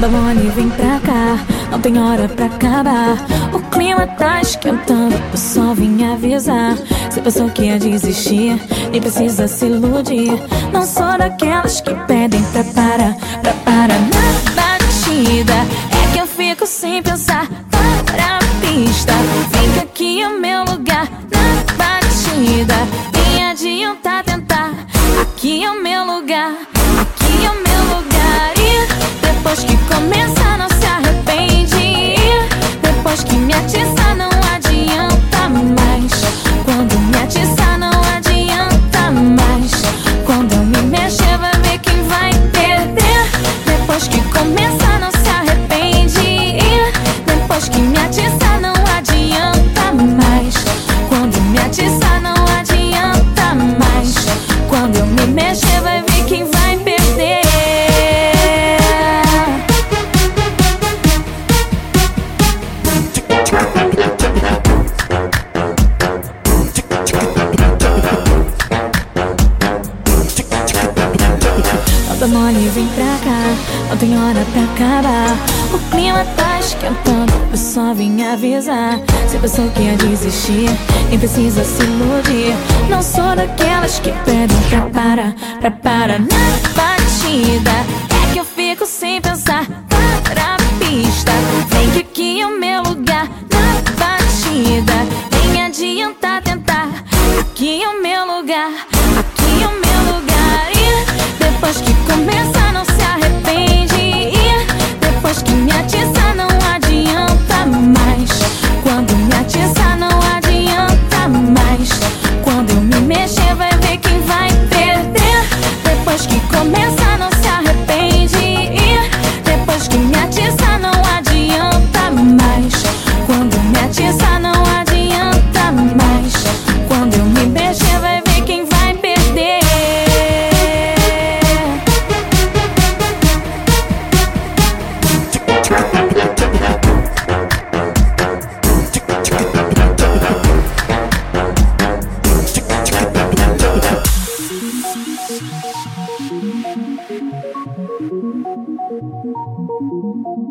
Babone, vem pra cá, não tem hora pra acabar. O clima tá esquentando, o pessoal vim avisar. Você pensou que ia desistir, nem precisa se iludir. Não sou daquelas que pedem pra parar, pra parar na batida. É que eu fico sem pensar, para a pista. Vem que aqui é o meu lugar, na batida. Nem adianta tentar, aqui é o meu lugar, aqui é o meu lugar. E depois que começa, não se arrepende. Depois que me atiça, não Toda mole, vem pra cá, não tem hora pra acabar. O clima tá esquentando, eu só vim avisar. Você pensou que ia desistir, nem precisa se iludir. Não sou daquelas que pedem pra parar, pra parar na batida. É que eu fico sem pensar, para a pista. Vem que aqui é o meu lugar, na batida. Nem adianta tentar, aqui é o meu lugar, aqui é o meu lugar. E depois que começa, não se arrepende. Thank you.